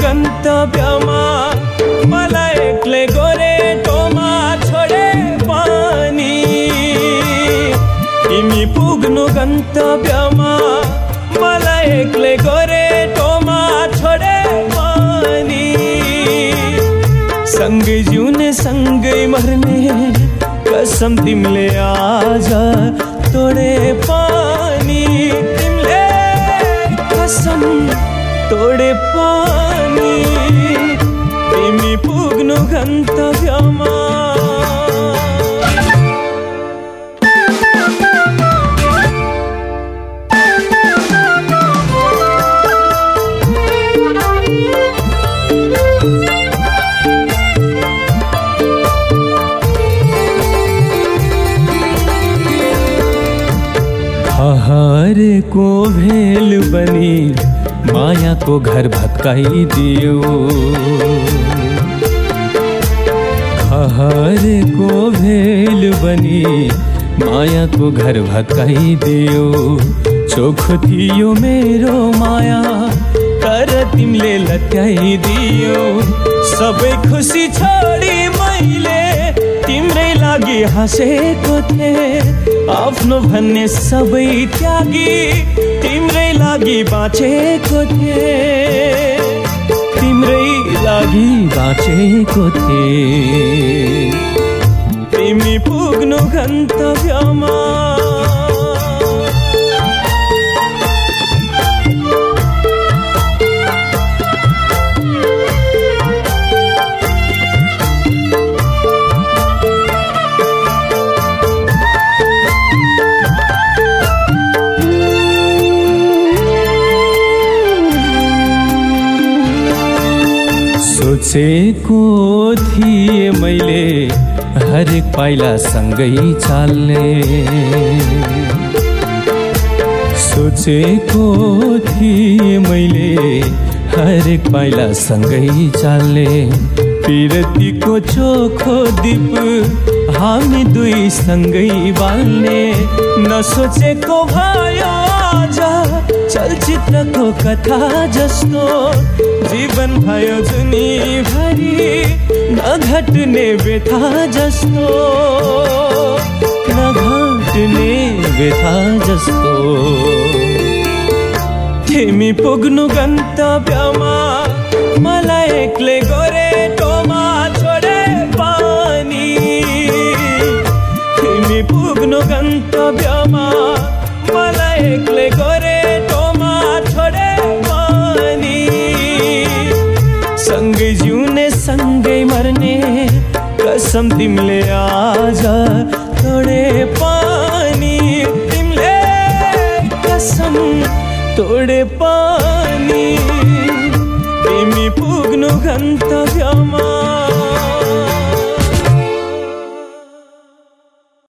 गन्तव्यमा। मलाई एक्लै गोरेटोमा छोडे पानी। तिमी पुग्नु गन्तव्यमा। मलाई एक्लै गोरेटोमा छोडे पानी। सँगै जिउने सँगै मर्ने कसम तिमीले आज तोडे। तोडे पानी तिमी पुग्नु गन्तव्यमा। हरेको भेल बनी मायाको घर भत्काइदियो। हरेको भेल बनी मायाको घर भत्काइदियो। चोख थियो मेरो माया तर तिमीले लत्याइदियो सबै खुसी छोडी मैले तिम्रै लागि हाँसेको थिएँ। आफ्नो भन्ने सबै त्यागी तिम्रै लागि बाँचेको थिएँ। तिम्रै लागि बाँचेको थिएँ। तिमी पुग्नु गन्तव्यमा सोचेको थिएँ मैले हरेक पाइला सँगै चाल्ने। सोचेको थिएँ मैले हरेक पाइला सँगै चाल्ने। पिरतीको चोखो दीप हामी दुई सँगै बाल्ने। नसोचेको भयो आज चलचित्रको कथा जस्तो जीवन भयो जुनी भरि नघट्ने व्यथा जस्तो नघट्ने व्यथा जस्तो। तिमी पुग्नु गन्तव्यमा मलाई एक्लै गोरेटोमा कसम तिमीले आज तोडे पानी तिमीले कसम तोडे पानी। तिमी पुग्नु गन्त